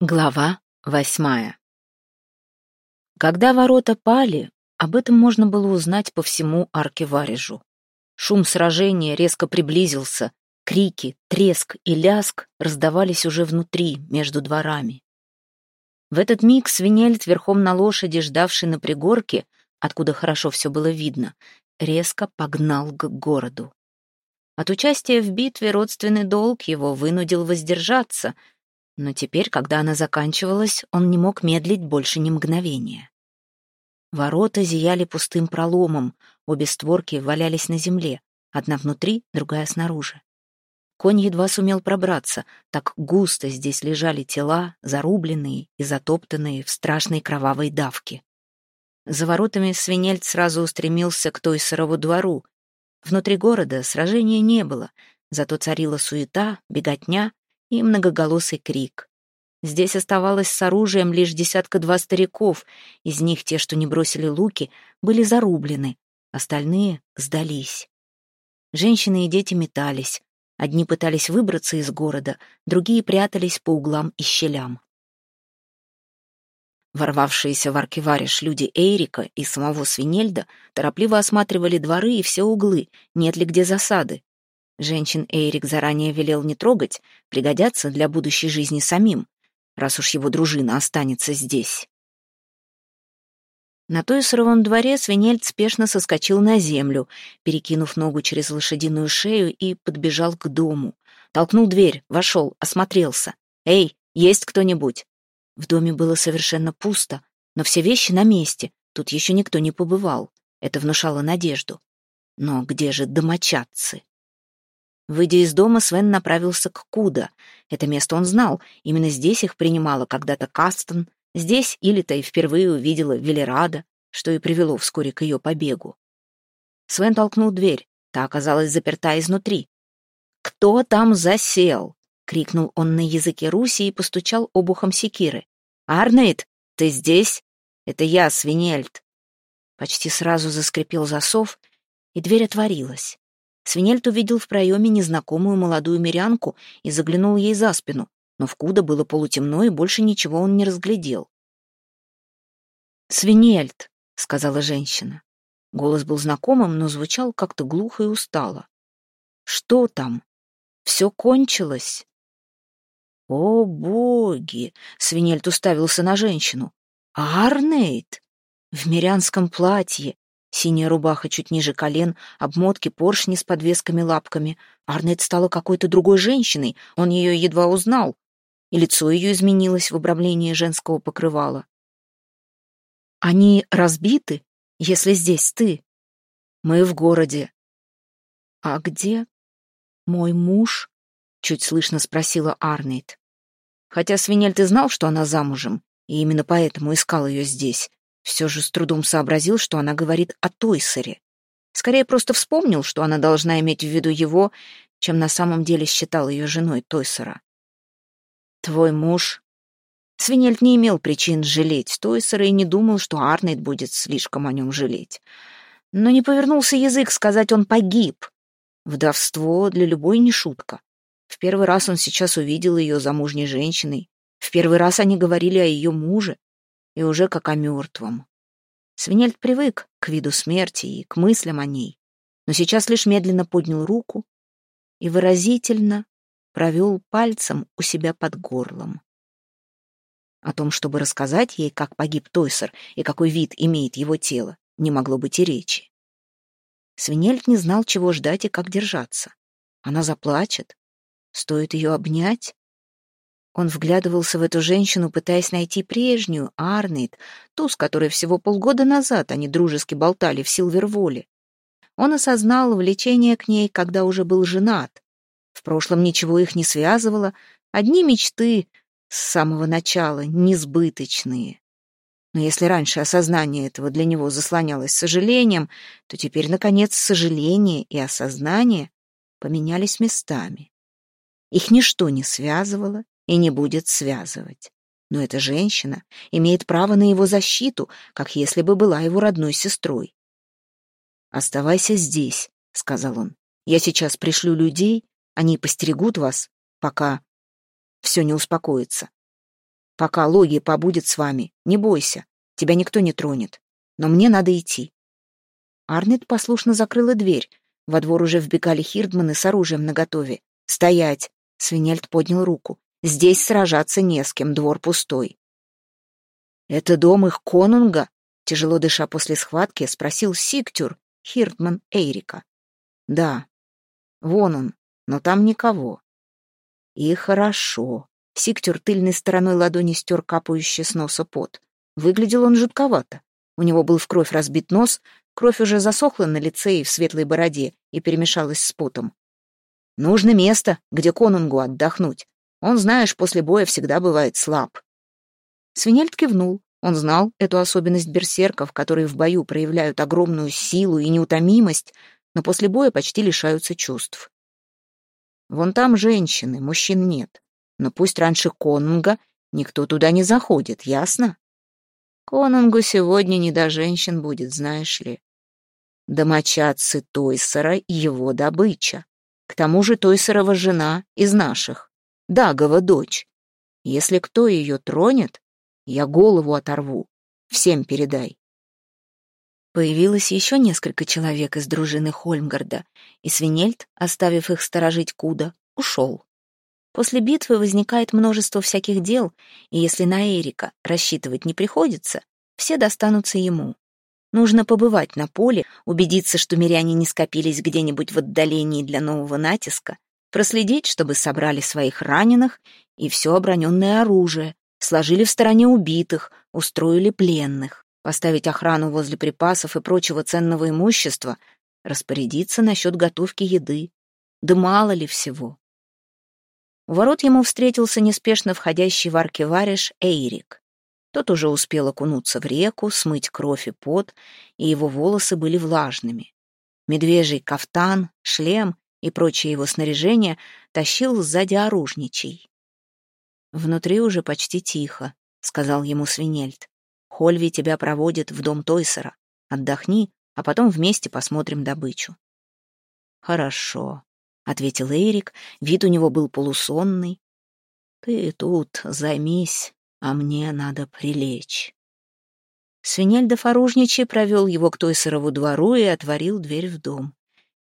Глава восьмая Когда ворота пали, об этом можно было узнать по всему аркеварежу. Шум сражения резко приблизился, крики, треск и ляск раздавались уже внутри, между дворами. В этот миг свинельт верхом на лошади, ждавший на пригорке, откуда хорошо все было видно, резко погнал к городу. От участия в битве родственный долг его вынудил воздержаться — но теперь, когда она заканчивалась, он не мог медлить больше ни мгновения. Ворота зияли пустым проломом, обе створки валялись на земле, одна внутри, другая снаружи. Конь едва сумел пробраться, так густо здесь лежали тела, зарубленные и затоптанные в страшной кровавой давке. За воротами свинельц сразу устремился к той сырову двору. Внутри города сражения не было, зато царила суета, беготня и многоголосый крик. Здесь оставалось с оружием лишь десятка-два стариков, из них те, что не бросили луки, были зарублены, остальные сдались. Женщины и дети метались. Одни пытались выбраться из города, другие прятались по углам и щелям. Ворвавшиеся в аркивариш люди Эйрика и самого Свинельда торопливо осматривали дворы и все углы, нет ли где засады. Женщин Эйрик заранее велел не трогать, пригодятся для будущей жизни самим, раз уж его дружина останется здесь. На той суровом дворе свинельд спешно соскочил на землю, перекинув ногу через лошадиную шею и подбежал к дому. Толкнул дверь, вошел, осмотрелся. «Эй, есть кто-нибудь?» В доме было совершенно пусто, но все вещи на месте, тут еще никто не побывал. Это внушало надежду. Но где же домочадцы? Выйдя из дома, Свен направился к Куда. Это место он знал. Именно здесь их принимала когда-то Кастон. Здесь Илита и впервые увидела Велерада, что и привело вскоре к ее побегу. Свен толкнул дверь. Та оказалась заперта изнутри. «Кто там засел?» — крикнул он на языке Руси и постучал обухом секиры. «Арнейд, ты здесь? Это я, Свинельд». Почти сразу заскрипел засов, и дверь отворилась. Свинельт увидел в проеме незнакомую молодую мирянку и заглянул ей за спину, но в Куда было полутемно, и больше ничего он не разглядел. «Свинельт», — сказала женщина. Голос был знакомым, но звучал как-то глухо и устало. «Что там? Все кончилось?» «О, боги!» — Свинельт уставился на женщину. «Арнейд! В мирянском платье, Синяя рубаха чуть ниже колен, обмотки, поршни с подвесками-лапками. Арнет стала какой-то другой женщиной, он ее едва узнал. И лицо ее изменилось в обрамлении женского покрывала. «Они разбиты, если здесь ты. Мы в городе». «А где?» «Мой муж?» — чуть слышно спросила Арнейд. Хотя Свинельд и знал, что она замужем, и именно поэтому искал ее здесь, все же с трудом сообразил, что она говорит о Тойсере. Скорее просто вспомнил, что она должна иметь в виду его, чем на самом деле считал ее женой Тойсера. «Твой муж...» Свинельд не имел причин жалеть Тойсера и не думал, что Арнейд будет слишком о нем жалеть. Но не повернулся язык сказать «он погиб». Вдовство для любой не шутка. В первый раз он сейчас увидел ее замужней женщиной. В первый раз они говорили о ее муже и уже как о мертвом. Свинельд привык к виду смерти и к мыслям о ней, но сейчас лишь медленно поднял руку и выразительно провел пальцем у себя под горлом. О том, чтобы рассказать ей, как погиб Тойсер и какой вид имеет его тело, не могло быть и речи. Свинельд не знал, чего ждать и как держаться. Она заплачет. Стоит ее обнять, он вглядывался в эту женщину, пытаясь найти прежнюю, Арнейд, ту, с которой всего полгода назад они дружески болтали в Силверволе. Он осознал влечение к ней, когда уже был женат. В прошлом ничего их не связывало, одни мечты с самого начала, несбыточные. Но если раньше осознание этого для него заслонялось сожалением, то теперь, наконец, сожаление и осознание поменялись местами. Их ничто не связывало, и не будет связывать. Но эта женщина имеет право на его защиту, как если бы была его родной сестрой. «Оставайся здесь», — сказал он. «Я сейчас пришлю людей, они постерегут вас, пока все не успокоится. Пока Логи побудет с вами, не бойся, тебя никто не тронет. Но мне надо идти». Арнет послушно закрыла дверь. Во двор уже вбегали хирдманы с оружием наготове. «Стоять!» — Свинельд поднял руку. «Здесь сражаться не с кем, двор пустой». «Это дом их конунга?» — тяжело дыша после схватки, спросил Сиктюр, хирдман Эйрика. «Да. Вон он, но там никого». «И хорошо». Сиктюр тыльной стороной ладони стер капающий с носа пот. Выглядел он жутковато. У него был в кровь разбит нос, кровь уже засохла на лице и в светлой бороде и перемешалась с потом. «Нужно место, где конунгу отдохнуть. Он, знаешь, после боя всегда бывает слаб». Свинельд кивнул. Он знал эту особенность берсерков, которые в бою проявляют огромную силу и неутомимость, но после боя почти лишаются чувств. Вон там женщины, мужчин нет. Но пусть раньше конунга никто туда не заходит, ясно? Конунгу сегодня не до женщин будет, знаешь ли. Домочадцы Тойсера — его добыча. К тому же Тойсерова жена из наших, Дагова дочь. Если кто ее тронет, я голову оторву. Всем передай. Появилось еще несколько человек из дружины Хольмгарда, и Свинельд, оставив их сторожить Куда, ушел. После битвы возникает множество всяких дел, и если на Эрика рассчитывать не приходится, все достанутся ему. Нужно побывать на поле, убедиться, что миряне не скопились где-нибудь в отдалении для нового натиска, проследить, чтобы собрали своих раненых и все оброненное оружие, сложили в стороне убитых, устроили пленных, поставить охрану возле припасов и прочего ценного имущества, распорядиться насчет готовки еды. Да мало ли всего. У ворот ему встретился неспешно входящий в аркевариш Эйрик. Тот уже успел окунуться в реку, смыть кровь и пот, и его волосы были влажными. Медвежий кафтан, шлем и прочее его снаряжение тащил сзади оружничий. «Внутри уже почти тихо», — сказал ему Свинельд. «Хольви тебя проводит в дом Тойсера. Отдохни, а потом вместе посмотрим добычу». «Хорошо», ответил Эрик, вид у него был полусонный. Ты тут займись, а мне надо прилечь. Свинельдов оружничий провел его к той сырову двору и отворил дверь в дом.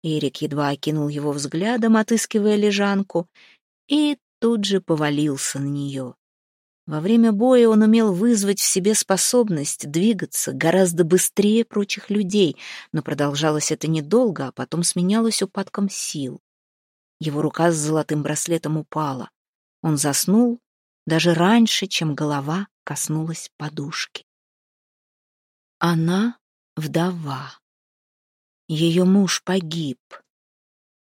Эрик едва окинул его взглядом, отыскивая лежанку, и тут же повалился на нее. Во время боя он умел вызвать в себе способность двигаться гораздо быстрее прочих людей, но продолжалось это недолго, а потом сменялось упадком сил. Его рука с золотым браслетом упала. Он заснул даже раньше, чем голова коснулась подушки. Она вдова. Ее муж погиб.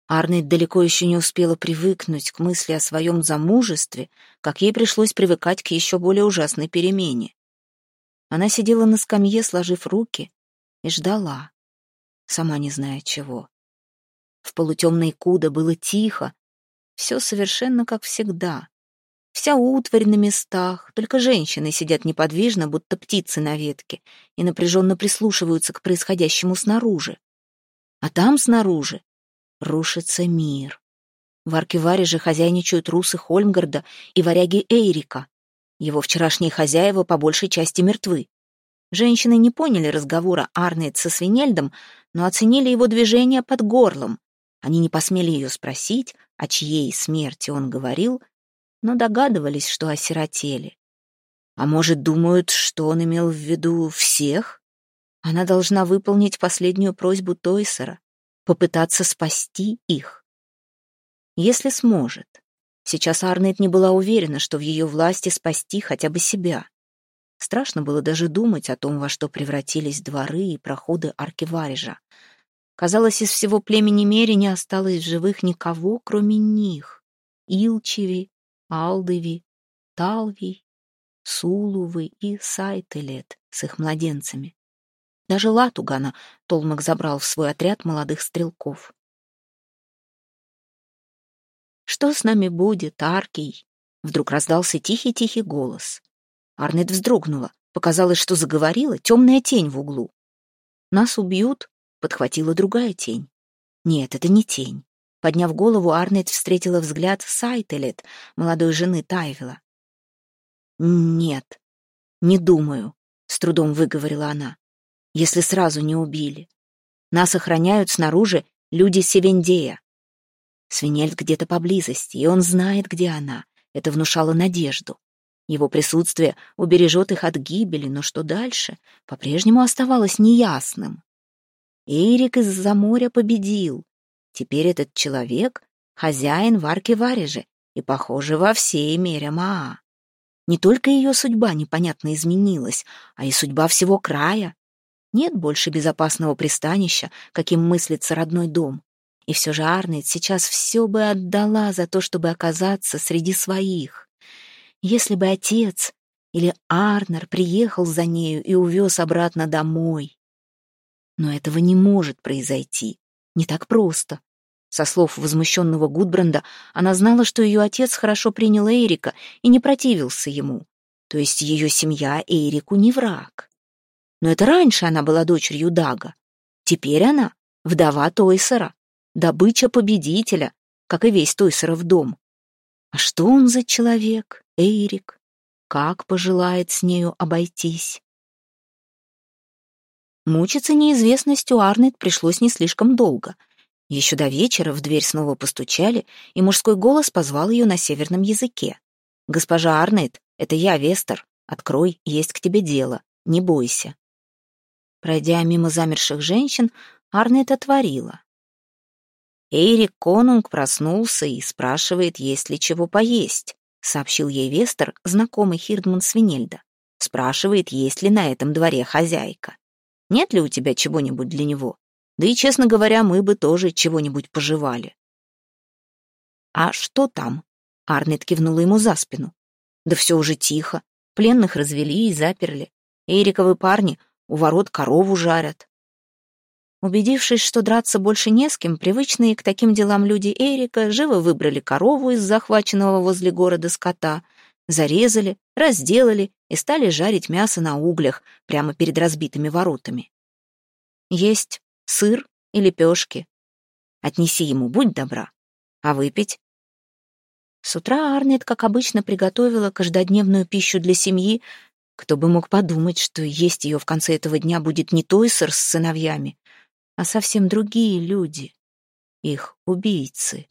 Арнольд далеко еще не успела привыкнуть к мысли о своем замужестве, как ей пришлось привыкать к еще более ужасной перемене. Она сидела на скамье, сложив руки, и ждала, сама не зная чего. В полутемной куда было тихо, все совершенно как всегда. Вся утварь на местах, только женщины сидят неподвижно, будто птицы на ветке, и напряженно прислушиваются к происходящему снаружи. А там снаружи рушится мир. В Аркиваре же хозяйничают русы Хольмгарда и варяги Эйрика. Его вчерашние хозяева по большей части мертвы. Женщины не поняли разговора Арнейд со Свинельдом, но оценили его движение под горлом. Они не посмели ее спросить, о чьей смерти он говорил, но догадывались, что осиротели. А может, думают, что он имел в виду всех? Она должна выполнить последнюю просьбу Тойсера, попытаться спасти их. Если сможет. Сейчас Арнет не была уверена, что в ее власти спасти хотя бы себя. Страшно было даже думать о том, во что превратились дворы и проходы Аркиварижа. Казалось, из всего племени Мери не осталось в живых никого, кроме них. Илчеви, Алдыви, Талви, Сулувы и Сайтелет с их младенцами. Даже Латугана Толмак забрал в свой отряд молодых стрелков. «Что с нами будет, Аркий?» Вдруг раздался тихий-тихий голос. Арнет вздрогнула. Показалось, что заговорила темная тень в углу. «Нас убьют?» подхватила другая тень. Нет, это не тень. Подняв голову, Арнет встретила взгляд Сайтелет, молодой жены Тайвела. «Нет, не думаю», — с трудом выговорила она, «если сразу не убили. Нас охраняют снаружи люди Севендея. Свинельд где-то поблизости, и он знает, где она. Это внушало надежду. Его присутствие убережет их от гибели, но что дальше, по-прежнему оставалось неясным. Эрик из-за моря победил. Теперь этот человек — хозяин в арке Варежи и, похоже, во всей мере Маа. Не только ее судьба непонятно изменилась, а и судьба всего края. Нет больше безопасного пристанища, каким мыслится родной дом. И все же Арнет сейчас все бы отдала за то, чтобы оказаться среди своих. Если бы отец или Арнер приехал за нею и увез обратно домой. Но этого не может произойти. Не так просто. Со слов возмущенного Гудбранда, она знала, что ее отец хорошо принял Эрика и не противился ему. То есть ее семья Эрику не враг. Но это раньше она была дочерью Дага. Теперь она вдова Тойсера, добыча победителя, как и весь Тойсеров дом. А что он за человек, Эйрик? Как пожелает с нею обойтись? Мучиться неизвестностью Арнет пришлось не слишком долго. Еще до вечера в дверь снова постучали, и мужской голос позвал ее на северном языке. «Госпожа Арнет, это я, Вестер. Открой, есть к тебе дело. Не бойся». Пройдя мимо замерших женщин, Арнет отворила. Эйрик Конунг проснулся и спрашивает, есть ли чего поесть, сообщил ей Вестер, знакомый Хирдман Свинельда. Спрашивает, есть ли на этом дворе хозяйка. Нет ли у тебя чего-нибудь для него? Да и, честно говоря, мы бы тоже чего-нибудь пожевали. «А что там?» — Арнет кивнула ему за спину. «Да все уже тихо. Пленных развели и заперли. Эриковы парни у ворот корову жарят. Убедившись, что драться больше не с кем, привычные к таким делам люди Эрика живо выбрали корову из захваченного возле города скота, зарезали, разделали и стали жарить мясо на углях прямо перед разбитыми воротами. Есть сыр и лепешки. Отнеси ему, будь добра. А выпить? С утра Арнет, как обычно, приготовила каждодневную пищу для семьи. Кто бы мог подумать, что есть ее в конце этого дня будет не Тойсер с сыновьями, а совсем другие люди, их убийцы.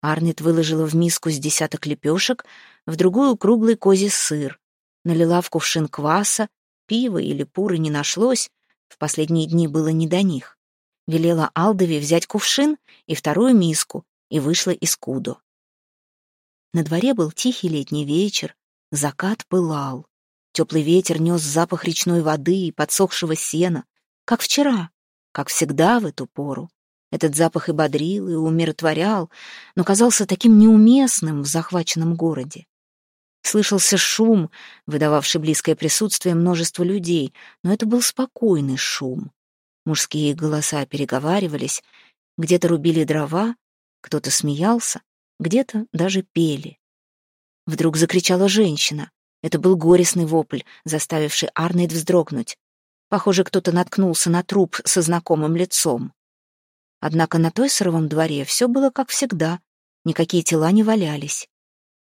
Арнет выложила в миску с десяток лепешек, в другую круглый козий сыр, налила в кувшин кваса, пива или пуры не нашлось, в последние дни было не до них. Велела Алдове взять кувшин и вторую миску и вышла из Кудо. На дворе был тихий летний вечер, закат пылал. Теплый ветер нес запах речной воды и подсохшего сена, как вчера, как всегда в эту пору. Этот запах и бодрил, и умиротворял, но казался таким неуместным в захваченном городе. Слышался шум, выдававший близкое присутствие множества людей, но это был спокойный шум. Мужские голоса переговаривались, где-то рубили дрова, кто-то смеялся, где-то даже пели. Вдруг закричала женщина. Это был горестный вопль, заставивший Арнейд вздрогнуть. Похоже, кто-то наткнулся на труп со знакомым лицом. Однако на той сыровом дворе все было как всегда, никакие тела не валялись.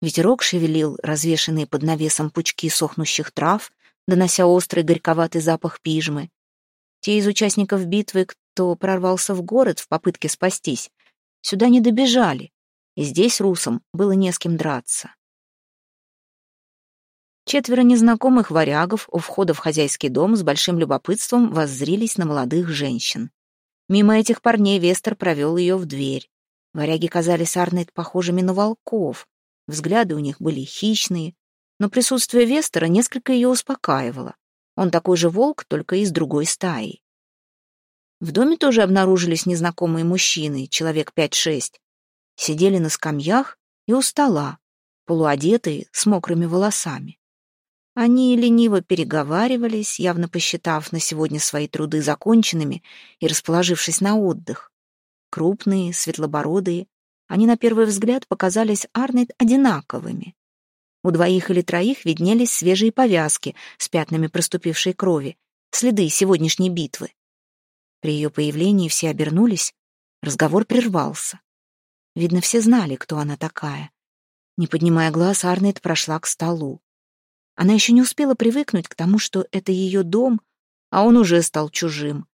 Ветерок шевелил развешанные под навесом пучки сохнущих трав, донося острый горьковатый запах пижмы. Те из участников битвы, кто прорвался в город в попытке спастись, сюда не добежали, и здесь русам было не с кем драться. Четверо незнакомых варягов у входа в хозяйский дом с большим любопытством воззрились на молодых женщин. Мимо этих парней Вестер провел ее в дверь. Варяги казались Арнет похожими на волков. Взгляды у них были хищные, но присутствие Вестера несколько ее успокаивало. Он такой же волк, только из другой стаи. В доме тоже обнаружились незнакомые мужчины, человек пять-шесть. Сидели на скамьях и у стола, полуодетые, с мокрыми волосами. Они лениво переговаривались, явно посчитав на сегодня свои труды законченными и расположившись на отдых. Крупные, светлобородые, они на первый взгляд показались Арнет одинаковыми. У двоих или троих виднелись свежие повязки с пятнами проступившей крови, следы сегодняшней битвы. При ее появлении все обернулись, разговор прервался. Видно, все знали, кто она такая. Не поднимая глаз, Арнет прошла к столу. Она еще не успела привыкнуть к тому, что это ее дом, а он уже стал чужим.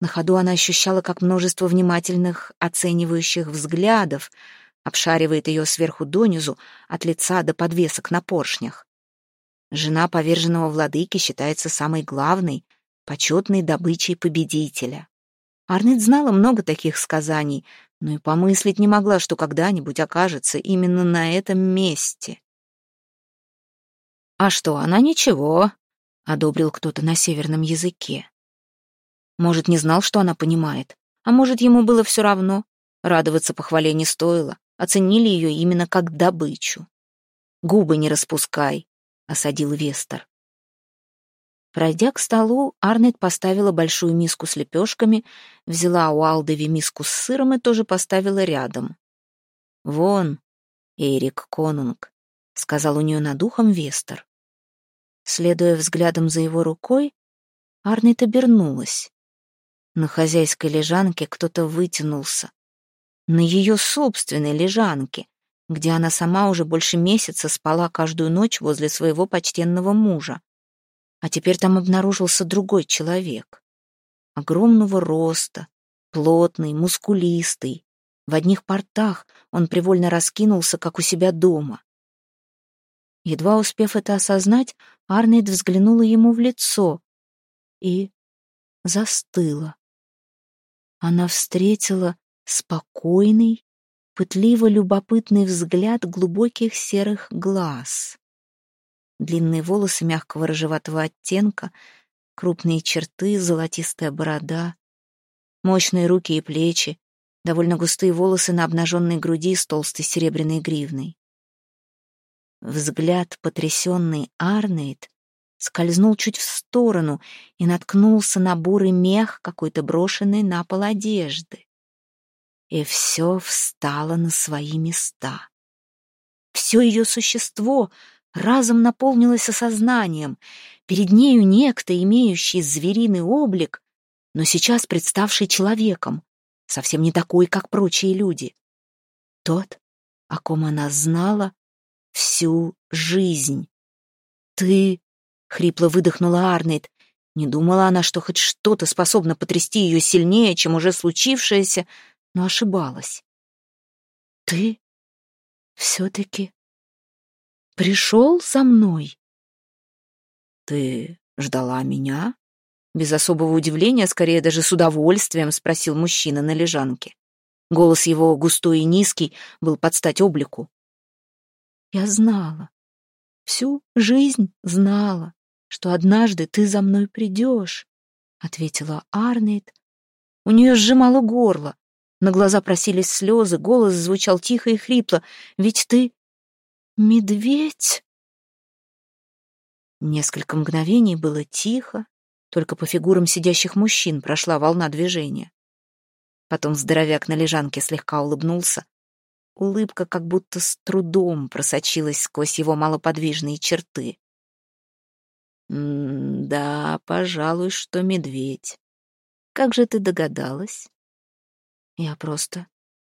На ходу она ощущала, как множество внимательных, оценивающих взглядов обшаривает ее сверху донизу, от лица до подвесок на поршнях. Жена поверженного владыки считается самой главной, почетной добычей победителя. Арнет знала много таких сказаний, но и помыслить не могла, что когда-нибудь окажется именно на этом месте. «А что, она ничего», — одобрил кто-то на северном языке. Может, не знал, что она понимает, а может, ему было все равно. Радоваться похвале не стоило, оценили ее именно как добычу. «Губы не распускай», — осадил Вестер. Пройдя к столу, Арнет поставила большую миску с лепешками, взяла у Алдови миску с сыром и тоже поставила рядом. «Вон, Эрик Конунг», — сказал у нее над ухом Вестер. Следуя взглядом за его рукой, Арнет обернулась. На хозяйской лежанке кто-то вытянулся. На ее собственной лежанке, где она сама уже больше месяца спала каждую ночь возле своего почтенного мужа. А теперь там обнаружился другой человек. Огромного роста, плотный, мускулистый. В одних портах он привольно раскинулся, как у себя дома. Едва успев это осознать, Арнейд взглянула ему в лицо и застыла. Она встретила спокойный, пытливо любопытный взгляд глубоких серых глаз длинные волосы мягкого рыжеватого оттенка, крупные черты, золотистая борода, мощные руки и плечи, довольно густые волосы на обнаженной груди с толстой серебряной гривной. Взгляд потрясенный Арнейд скользнул чуть в сторону и наткнулся на бурый мех какой-то брошенной на пол одежды. И все встало на свои места. Все ее существо разом наполнилась осознанием. Перед нею некто, имеющий звериный облик, но сейчас представший человеком, совсем не такой, как прочие люди. Тот, о ком она знала всю жизнь. «Ты...» — хрипло выдохнула Арнейд. Не думала она, что хоть что-то способно потрясти ее сильнее, чем уже случившееся, но ошибалась. «Ты все-таки пришел со мной?» «Ты ждала меня?» Без особого удивления, скорее даже с удовольствием, спросил мужчина на лежанке. Голос его, густой и низкий, был под стать облику. «Я знала, всю жизнь знала, что однажды ты за мной придешь», — ответила Арнейд. У нее сжимало горло, на глаза просились слезы, голос звучал тихо и хрипло. «Ведь ты Медведь? Несколько мгновений было тихо, только по фигурам сидящих мужчин прошла волна движения. Потом здоровяк на лежанке слегка улыбнулся. Улыбка как будто с трудом просочилась сквозь его малоподвижные черты. «Да, пожалуй, что медведь. Как же ты догадалась?» «Я просто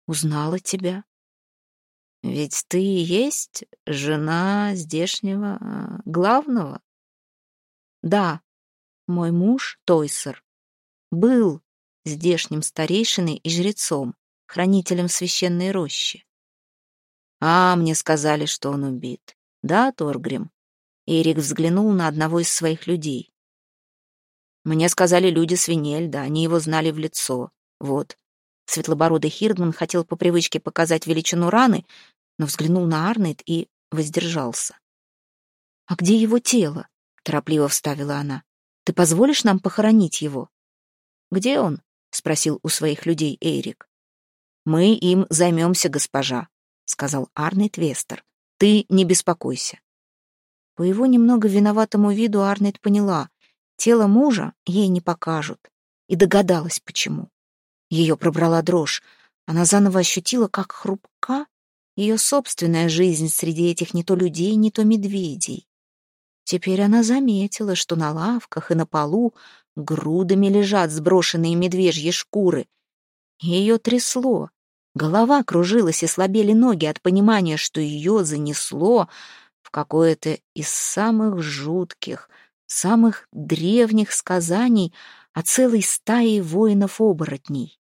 узнала тебя», ведь ты и есть жена здешнего а, главного. Да, мой муж, Тойсер, был здешним старейшиной и жрецом, хранителем священной рощи. А, мне сказали, что он убит. Да, Торгрим? Эрик взглянул на одного из своих людей. Мне сказали люди свинельда, они его знали в лицо. Вот. Светлобородый Хирдман хотел по привычке показать величину раны, но взглянул на Арнет и воздержался. «А где его тело?» — торопливо вставила она. «Ты позволишь нам похоронить его?» «Где он?» — спросил у своих людей Эрик. «Мы им займемся, госпожа», — сказал Арнет Вестер. «Ты не беспокойся». По его немного виноватому виду Арнет поняла, тело мужа ей не покажут, и догадалась, почему. Ее пробрала дрожь. Она заново ощутила, как хрупка ее собственная жизнь среди этих не то людей, не то медведей. Теперь она заметила, что на лавках и на полу грудами лежат сброшенные медвежьи шкуры. Ее трясло, голова кружилась и слабели ноги от понимания, что ее занесло в какое-то из самых жутких, самых древних сказаний о целой стае воинов-оборотней.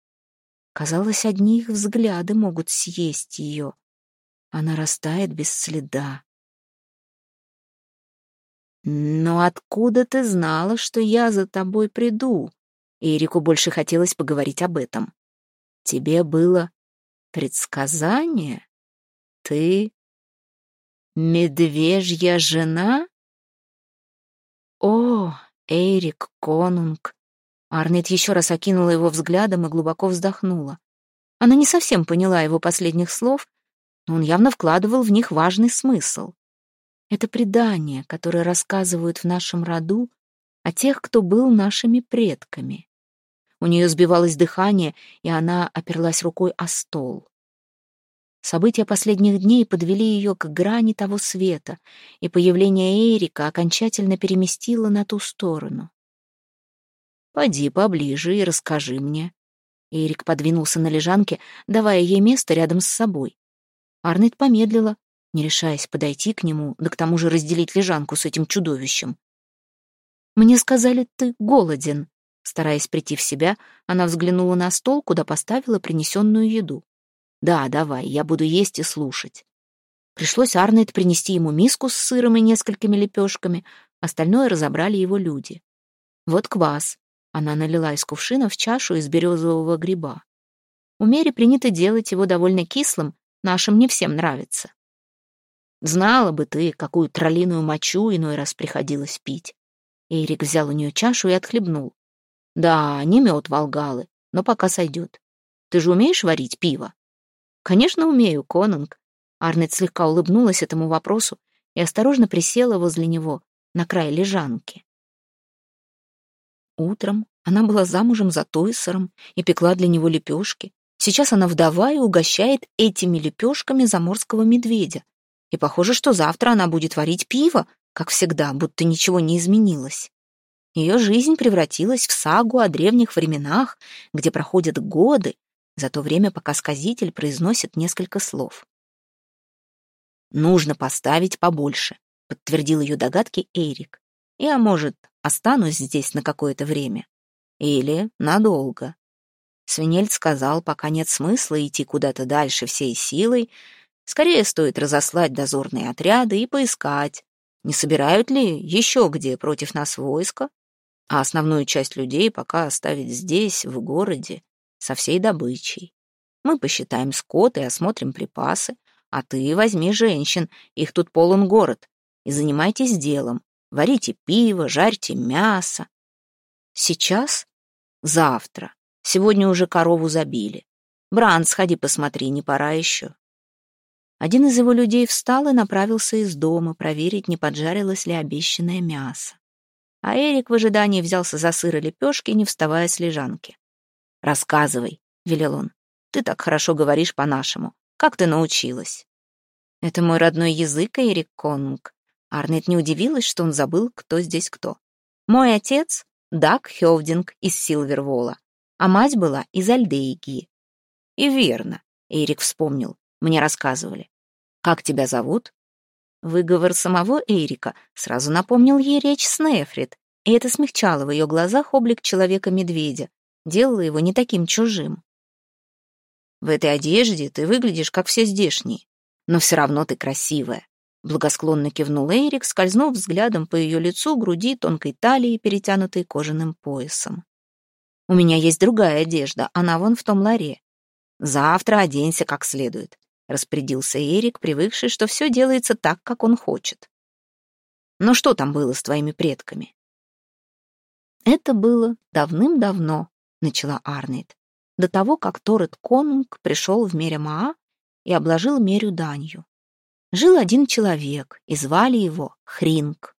Казалось, одни их взгляды могут съесть ее. Она растает без следа. «Но откуда ты знала, что я за тобой приду?» Эрику больше хотелось поговорить об этом. «Тебе было предсказание? Ты медвежья жена?» «О, Эрик Конунг!» Арнет еще раз окинула его взглядом и глубоко вздохнула. Она не совсем поняла его последних слов, но он явно вкладывал в них важный смысл. Это предание, которое рассказывают в нашем роду о тех, кто был нашими предками. У нее сбивалось дыхание, и она оперлась рукой о стол. События последних дней подвели ее к грани того света, и появление Эрика окончательно переместило на ту сторону. Пойди поближе и расскажи мне». Эрик подвинулся на лежанке, давая ей место рядом с собой. Арнет помедлила, не решаясь подойти к нему, да к тому же разделить лежанку с этим чудовищем. «Мне сказали, ты голоден». Стараясь прийти в себя, она взглянула на стол, куда поставила принесенную еду. «Да, давай, я буду есть и слушать». Пришлось Арнет принести ему миску с сыром и несколькими лепешками, остальное разобрали его люди. «Вот квас. Она налила из кувшина в чашу из березового гриба. У Мери принято делать его довольно кислым, нашим не всем нравится. Знала бы ты, какую троллиную мочу иной раз приходилось пить. Эрик взял у нее чашу и отхлебнул. Да, не мед волгалы, но пока сойдет. Ты же умеешь варить пиво? Конечно, умею, Конунг. Арнет слегка улыбнулась этому вопросу и осторожно присела возле него на край лежанки. Утром она была замужем за Тойсером и пекла для него лепешки. Сейчас она вдова и угощает этими лепешками заморского медведя. И похоже, что завтра она будет варить пиво, как всегда, будто ничего не изменилось. Ее жизнь превратилась в сагу о древних временах, где проходят годы, за то время, пока сказитель произносит несколько слов. «Нужно поставить побольше», — подтвердил ее догадки Эрик. «Я, может, останусь здесь на какое-то время. Или надолго. Свинельд сказал, пока нет смысла идти куда-то дальше всей силой, скорее стоит разослать дозорные отряды и поискать, не собирают ли еще где против нас войска, а основную часть людей пока оставить здесь, в городе, со всей добычей. Мы посчитаем скот и осмотрим припасы, а ты возьми женщин, их тут полон город, и занимайтесь делом, Варите пиво, жарьте мясо. Сейчас? Завтра. Сегодня уже корову забили. Бран, сходи посмотри, не пора еще. Один из его людей встал и направился из дома проверить, не поджарилось ли обещанное мясо. А Эрик в ожидании взялся за сыр и лепешки, не вставая с лежанки. «Рассказывай», — велел он. «Ты так хорошо говоришь по-нашему. Как ты научилась?» «Это мой родной язык, Эрик Конг. Арнет не удивилась, что он забыл, кто здесь кто. Мой отец — Дак Хёвдинг из Силвервола, а мать была из Альдейги. И верно, Эрик вспомнил, мне рассказывали. Как тебя зовут? Выговор самого Эрика сразу напомнил ей речь Снефрит, и это смягчало в ее глазах облик человека-медведя, делало его не таким чужим. В этой одежде ты выглядишь, как все здешние, но все равно ты красивая. Благосклонно кивнул Эрик, скользнув взглядом по ее лицу, груди, тонкой талии, перетянутой кожаным поясом. «У меня есть другая одежда, она вон в том ларе. Завтра оденься как следует», — распорядился Эрик, привыкший, что все делается так, как он хочет. «Но что там было с твоими предками?» «Это было давным-давно», — начала Арнейд, до того, как Торет Конунг пришел в Меремаа и обложил Мерю данью жил один человек, и звали его Хринг.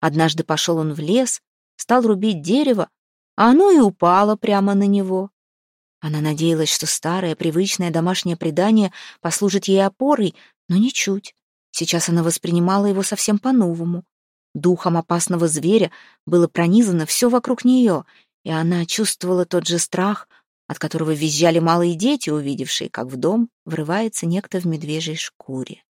Однажды пошел он в лес, стал рубить дерево, а оно и упало прямо на него. Она надеялась, что старое привычное домашнее предание послужит ей опорой, но ничуть. Сейчас она воспринимала его совсем по-новому. Духом опасного зверя было пронизано все вокруг нее, и она чувствовала тот же страх, от которого визжали малые дети, увидевшие, как в дом врывается некто в медвежьей шкуре.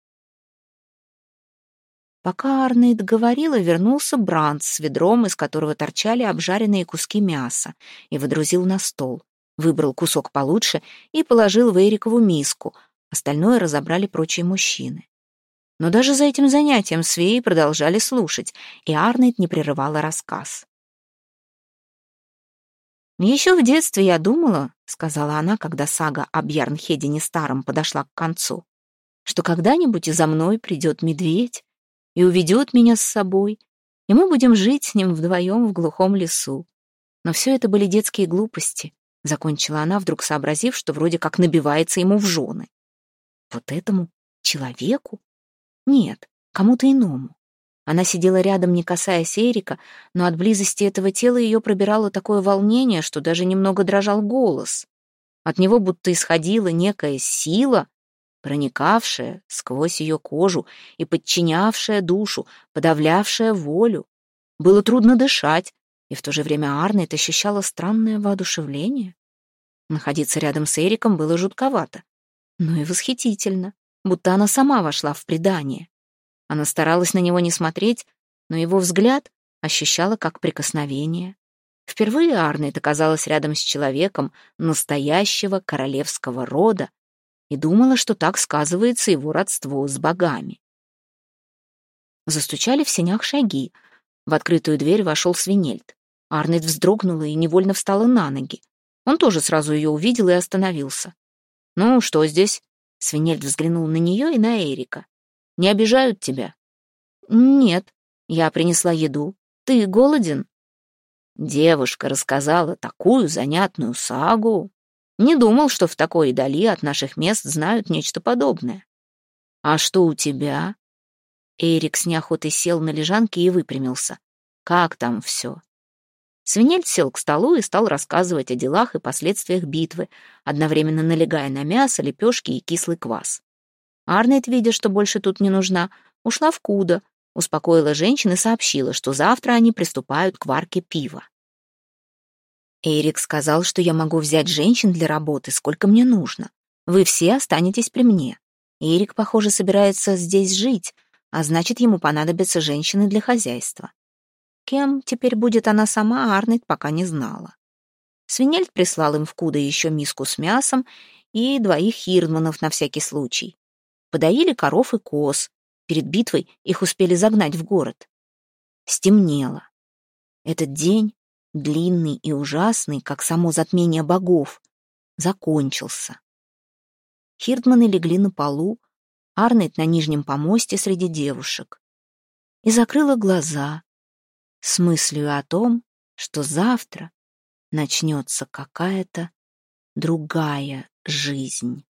Пока Арнейд говорила, вернулся Брандс с ведром, из которого торчали обжаренные куски мяса, и выдрузил на стол. Выбрал кусок получше и положил в Эрикову миску, остальное разобрали прочие мужчины. Но даже за этим занятием свеи продолжали слушать, и Арнейд не прерывала рассказ. «Еще в детстве я думала, — сказала она, когда сага об Ярнхедине Старом подошла к концу, — что когда-нибудь и за мной придет медведь и уведет меня с собой, и мы будем жить с ним вдвоем в глухом лесу. Но все это были детские глупости, — закончила она, вдруг сообразив, что вроде как набивается ему в жены. Вот этому человеку? Нет, кому-то иному. Она сидела рядом, не касаясь Эрика, но от близости этого тела ее пробирало такое волнение, что даже немного дрожал голос. От него будто исходила некая сила, проникавшая сквозь ее кожу и подчинявшая душу, подавлявшая волю. Было трудно дышать, и в то же время Арнет ощущала странное воодушевление. Находиться рядом с Эриком было жутковато, но и восхитительно, будто она сама вошла в предание. Она старалась на него не смотреть, но его взгляд ощущала как прикосновение. Впервые Арнет оказалась рядом с человеком настоящего королевского рода и думала, что так сказывается его родство с богами. Застучали в сенях шаги. В открытую дверь вошел свинельд. Арнет вздрогнула и невольно встала на ноги. Он тоже сразу ее увидел и остановился. «Ну, что здесь?» Свинельд взглянул на нее и на Эрика. Не обижают тебя?» «Нет, я принесла еду. Ты голоден?» Девушка рассказала такую занятную сагу. Не думал, что в такой дали от наших мест знают нечто подобное. «А что у тебя?» Эрик с неохотой сел на лежанке и выпрямился. «Как там все?» Свинель сел к столу и стал рассказывать о делах и последствиях битвы, одновременно налегая на мясо, лепешки и кислый квас. Арнет, видя, что больше тут не нужна, ушла в Куда, успокоила женщин и сообщила, что завтра они приступают к варке пива. Эрик сказал, что я могу взять женщин для работы, сколько мне нужно. Вы все останетесь при мне. Эрик, похоже, собирается здесь жить, а значит, ему понадобятся женщины для хозяйства. Кем теперь будет она сама, Арнет пока не знала. Свинельд прислал им в Куда еще миску с мясом и двоих хирдманов на всякий случай. Подоили коров и коз. Перед битвой их успели загнать в город. Стемнело. Этот день, длинный и ужасный, как само затмение богов, закончился. Хирдманы легли на полу, Арнет на нижнем помосте среди девушек. И закрыла глаза с мыслью о том, что завтра начнется какая-то другая жизнь.